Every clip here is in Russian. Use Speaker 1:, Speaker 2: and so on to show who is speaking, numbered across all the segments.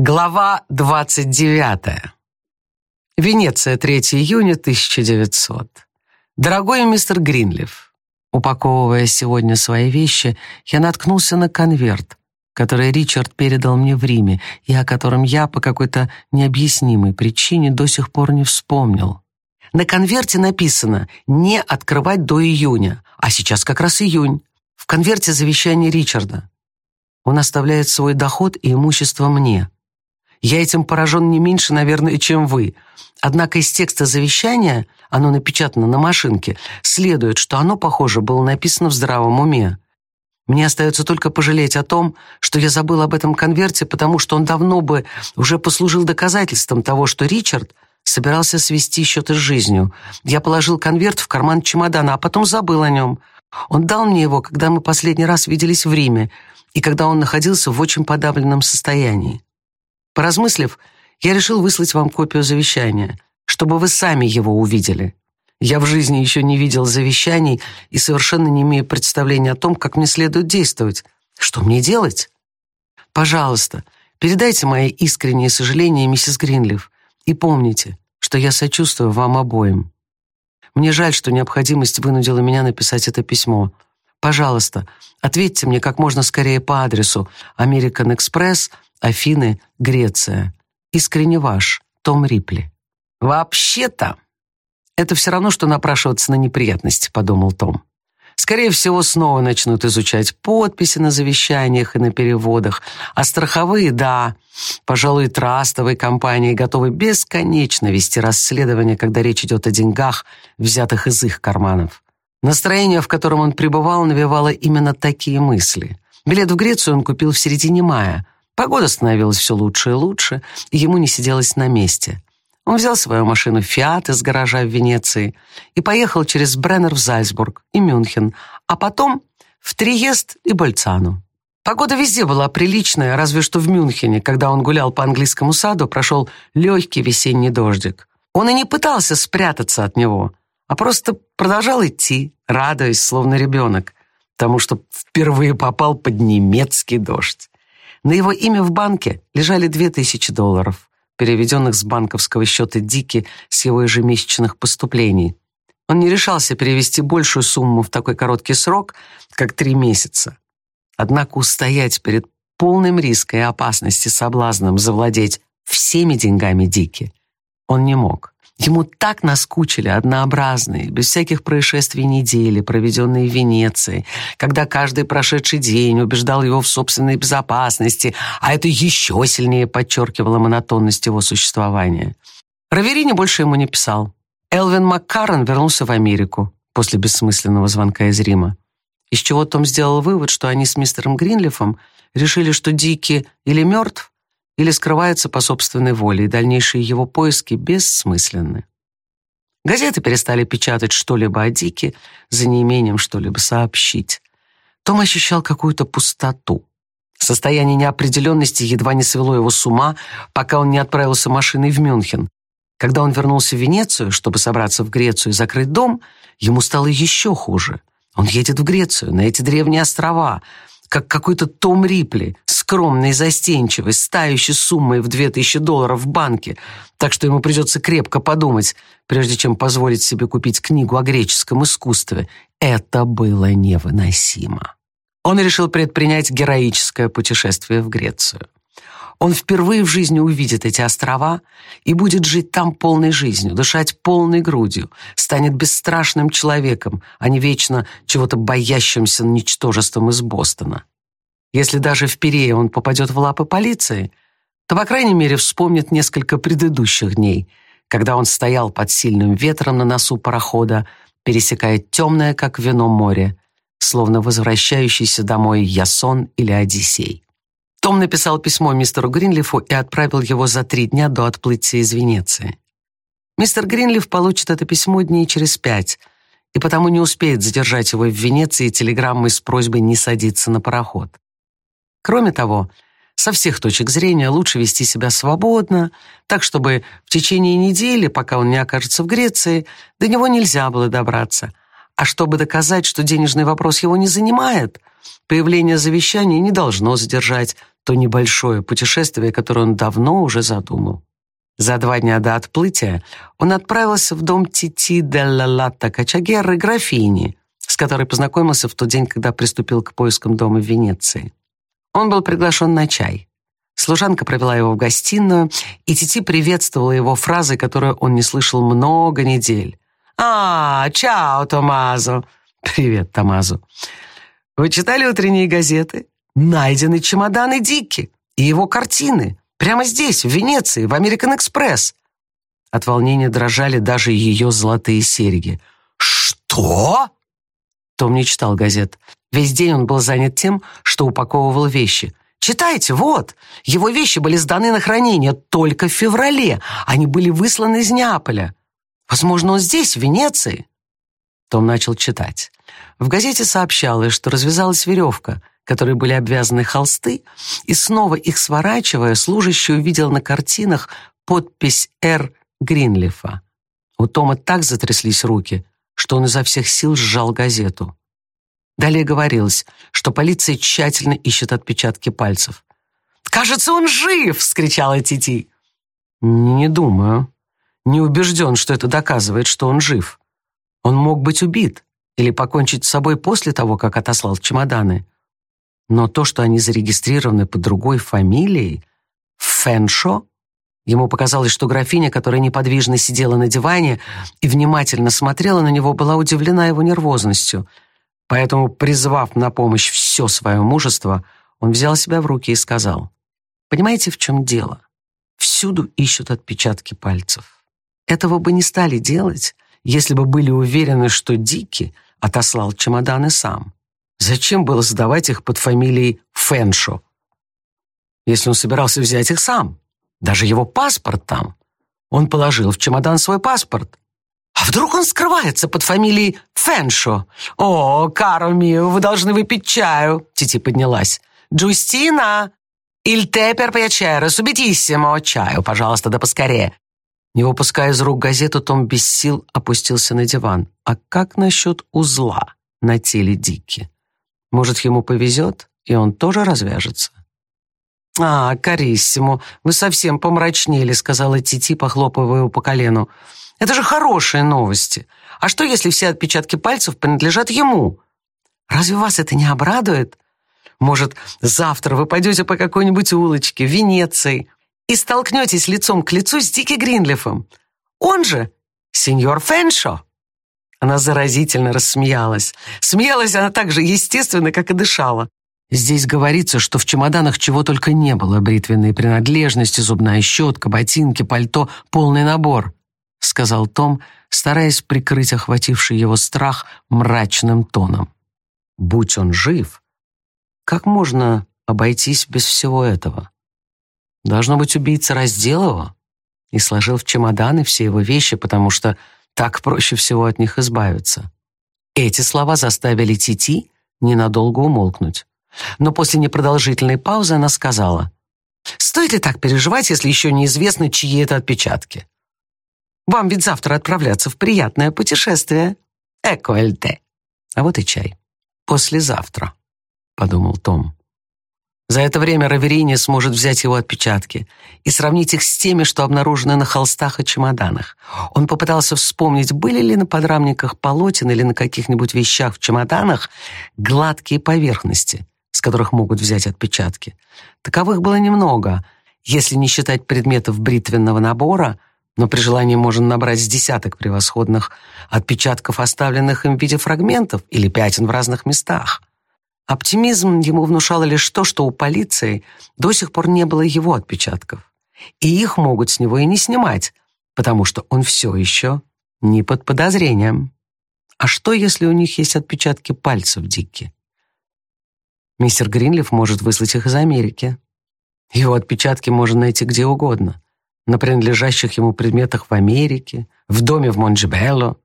Speaker 1: Глава 29. Венеция, 3 июня 1900. Дорогой мистер Гринлиф, упаковывая сегодня свои вещи, я наткнулся на конверт, который Ричард передал мне в Риме и о котором я по какой-то необъяснимой причине до сих пор не вспомнил. На конверте написано «Не открывать до июня», а сейчас как раз июнь. В конверте завещание Ричарда. Он оставляет свой доход и имущество мне – я этим поражен не меньше, наверное, чем вы. Однако из текста завещания, оно напечатано на машинке, следует, что оно, похоже, было написано в здравом уме. Мне остается только пожалеть о том, что я забыл об этом конверте, потому что он давно бы уже послужил доказательством того, что Ричард собирался свести счеты с жизнью. Я положил конверт в карман чемодана, а потом забыл о нем. Он дал мне его, когда мы последний раз виделись в Риме, и когда он находился в очень подавленном состоянии. Поразмыслив, я решил выслать вам копию завещания, чтобы вы сами его увидели. Я в жизни еще не видел завещаний и совершенно не имею представления о том, как мне следует действовать. Что мне делать? Пожалуйста, передайте мои искренние сожаления миссис Гринлиф и помните, что я сочувствую вам обоим. Мне жаль, что необходимость вынудила меня написать это письмо. Пожалуйста, ответьте мне как можно скорее по адресу American Express – Афины, Греция. Искренне ваш, Том Рипли. Вообще-то, это все равно, что напрашиваться на неприятности, подумал Том. Скорее всего, снова начнут изучать подписи на завещаниях и на переводах, а страховые, да, пожалуй, трастовые компании готовы бесконечно вести расследование, когда речь идет о деньгах, взятых из их карманов. Настроение, в котором он пребывал, навевало именно такие мысли. Билет в Грецию он купил в середине мая – Погода становилась все лучше и лучше, и ему не сиделось на месте. Он взял свою машину «Фиат» из гаража в Венеции и поехал через Бреннер в Зальцбург и Мюнхен, а потом в Триест и Больцану. Погода везде была приличная, разве что в Мюнхене, когда он гулял по английскому саду, прошел легкий весенний дождик. Он и не пытался спрятаться от него, а просто продолжал идти, радуясь, словно ребенок, потому что впервые попал под немецкий дождь. На его имя в банке лежали две тысячи долларов, переведенных с банковского счета Дики с его ежемесячных поступлений. Он не решался перевести большую сумму в такой короткий срок, как три месяца. Однако устоять перед полным риска и опасности соблазном завладеть всеми деньгами Дики он не мог. Ему так наскучили однообразные, без всяких происшествий недели, проведенные в Венеции, когда каждый прошедший день убеждал его в собственной безопасности, а это еще сильнее подчеркивало монотонность его существования. Раверини больше ему не писал. Элвин Маккарон вернулся в Америку после бессмысленного звонка из Рима. Из чего Том сделал вывод, что они с мистером Гринлифом решили, что Дики или мертв, или скрывается по собственной воле, и дальнейшие его поиски бессмысленны. Газеты перестали печатать что-либо о Дике за неимением что-либо сообщить. Том ощущал какую-то пустоту. Состояние неопределенности едва не свело его с ума, пока он не отправился машиной в Мюнхен. Когда он вернулся в Венецию, чтобы собраться в Грецию и закрыть дом, ему стало еще хуже. Он едет в Грецию, на эти древние острова, как какой-то Том Рипли, скромный и застенчивый, стающий суммой в две тысячи долларов в банке, так что ему придется крепко подумать, прежде чем позволить себе купить книгу о греческом искусстве. Это было невыносимо. Он решил предпринять героическое путешествие в Грецию. Он впервые в жизни увидит эти острова и будет жить там полной жизнью, дышать полной грудью, станет бесстрашным человеком, а не вечно чего-то боящимся ничтожеством из Бостона. Если даже в Пирее он попадет в лапы полиции, то, по крайней мере, вспомнит несколько предыдущих дней, когда он стоял под сильным ветром на носу парохода, пересекая темное, как вино, море, словно возвращающийся домой Ясон или Одиссей. Том написал письмо мистеру Гринлифу и отправил его за три дня до отплытия из Венеции. Мистер Гринлиф получит это письмо дней через пять, и потому не успеет задержать его в Венеции телеграммой с просьбой не садиться на пароход. Кроме того, со всех точек зрения лучше вести себя свободно, так чтобы в течение недели, пока он не окажется в Греции, до него нельзя было добраться. А чтобы доказать, что денежный вопрос его не занимает, появление завещания не должно задержать то небольшое путешествие, которое он давно уже задумал. За два дня до отплытия он отправился в дом Тити Делла Латта Качагерры графини, с которой познакомился в тот день, когда приступил к поискам дома в Венеции. Он был приглашен на чай. Служанка провела его в гостиную, и Тити приветствовала его фразой, которую он не слышал много недель. «А, чао, Томазо!» «Привет, Томазо!» «Вы читали утренние газеты? Найдены чемоданы Дики и его картины. Прямо здесь, в Венеции, в Американ Экспресс!» От волнения дрожали даже ее золотые серьги. «Что?» Том не читал газет. Весь день он был занят тем, что упаковывал вещи. Читайте, вот. Его вещи были сданы на хранение только в феврале. Они были высланы из Неаполя. Возможно, он здесь, в Венеции. Том начал читать. В газете сообщалось, что развязалась веревка, которой были обвязаны холсты, и снова их сворачивая, служащий увидел на картинах подпись «Р. Гринлифа». У Тома так затряслись руки, что он изо всех сил сжал газету. Далее говорилось, что полиция тщательно ищет отпечатки пальцев. «Кажется, он жив!» — вскричала Тити. «Не думаю. Не убежден, что это доказывает, что он жив. Он мог быть убит или покончить с собой после того, как отослал чемоданы. Но то, что они зарегистрированы под другой фамилией, Фэншо, ему показалось, что графиня, которая неподвижно сидела на диване и внимательно смотрела на него, была удивлена его нервозностью — Поэтому, призвав на помощь все свое мужество, он взял себя в руки и сказал, «Понимаете, в чем дело? Всюду ищут отпечатки пальцев. Этого бы не стали делать, если бы были уверены, что Дики отослал чемоданы сам. Зачем было сдавать их под фамилией Фэншо, если он собирался взять их сам? Даже его паспорт там. Он положил в чемодан свой паспорт. А вдруг он скрывается под фамилией Фэншо? О, Каро вы должны выпить чаю. Тити поднялась. Джустина, te per piacere, subitissimo. Чаю, пожалуйста, да поскорее. Не выпуская из рук газету, Том без сил опустился на диван. А как насчет узла на теле Дики? Может, ему повезет, и он тоже развяжется? «А, Кариссимо, вы совсем помрачнели», — сказала Тити, похлопывая его по колену. Это же хорошие новости. А что, если все отпечатки пальцев принадлежат ему? Разве вас это не обрадует? Может, завтра вы пойдете по какой-нибудь улочке Венеции и столкнетесь лицом к лицу с Дики Гринлифом. Он же сеньор Фэншо. Она заразительно рассмеялась. Смеялась она так же естественно, как и дышала. Здесь говорится, что в чемоданах чего только не было. Бритвенные принадлежности, зубная щетка, ботинки, пальто, полный набор. — сказал Том, стараясь прикрыть охвативший его страх мрачным тоном. «Будь он жив, как можно обойтись без всего этого? Должно быть, убийца раздел его и сложил в чемоданы все его вещи, потому что так проще всего от них избавиться». Эти слова заставили Тити ненадолго умолкнуть. Но после непродолжительной паузы она сказала, «Стоит ли так переживать, если еще неизвестно, чьи это отпечатки?» Вам ведь завтра отправляться в приятное путешествие. Экоэльте. А вот и чай. Послезавтра, подумал Том. За это время Раверини сможет взять его отпечатки и сравнить их с теми, что обнаружены на холстах и чемоданах. Он попытался вспомнить, были ли на подрамниках полотен или на каких-нибудь вещах в чемоданах гладкие поверхности, с которых могут взять отпечатки. Таковых было немного, если не считать предметов бритвенного набора, но при желании можно набрать с десяток превосходных отпечатков, оставленных им в виде фрагментов или пятен в разных местах. Оптимизм ему внушало лишь то, что у полиции до сих пор не было его отпечатков. И их могут с него и не снимать, потому что он все еще не под подозрением. А что, если у них есть отпечатки пальцев Дикки? Мистер Гринлиф может выслать их из Америки. Его отпечатки можно найти где угодно на принадлежащих ему предметах в Америке, в доме в Монджибелло.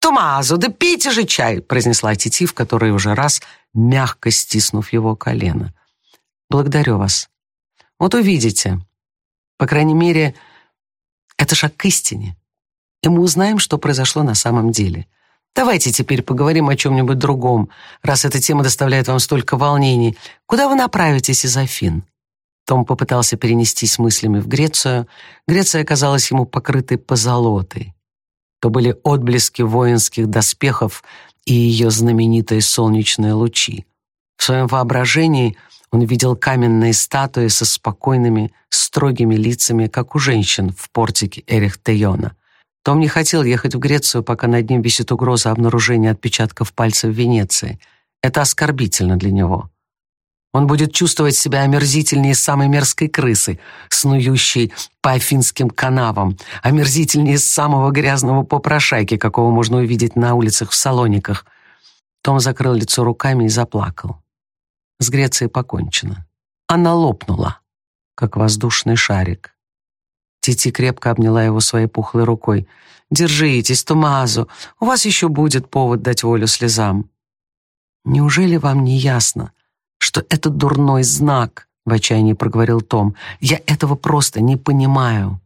Speaker 1: «Томазо, да пейте же чай!» произнесла Тити, в которой уже раз, мягко стиснув его колено. «Благодарю вас. Вот увидите. По крайней мере, это шаг к истине. И мы узнаем, что произошло на самом деле. Давайте теперь поговорим о чем-нибудь другом, раз эта тема доставляет вам столько волнений. Куда вы направитесь из Афин?» Том попытался перенестись мыслями в Грецию. Греция оказалась ему покрытой позолотой. То были отблески воинских доспехов и ее знаменитые солнечные лучи. В своем воображении он видел каменные статуи со спокойными, строгими лицами, как у женщин в портике Эрихтейона. Том не хотел ехать в Грецию, пока над ним висит угроза обнаружения отпечатков пальцев в Венеции. Это оскорбительно для него. Он будет чувствовать себя омерзительнее самой мерзкой крысы, снующей по афинским канавам, омерзительнее самого грязного попрошайки, какого можно увидеть на улицах в Салониках. Том закрыл лицо руками и заплакал. С Грецией покончено. Она лопнула, как воздушный шарик. Тити крепко обняла его своей пухлой рукой. «Держитесь, Томазо, у вас еще будет повод дать волю слезам». «Неужели вам не ясно, что это дурной знак, в отчаянии проговорил Том. Я этого просто не понимаю.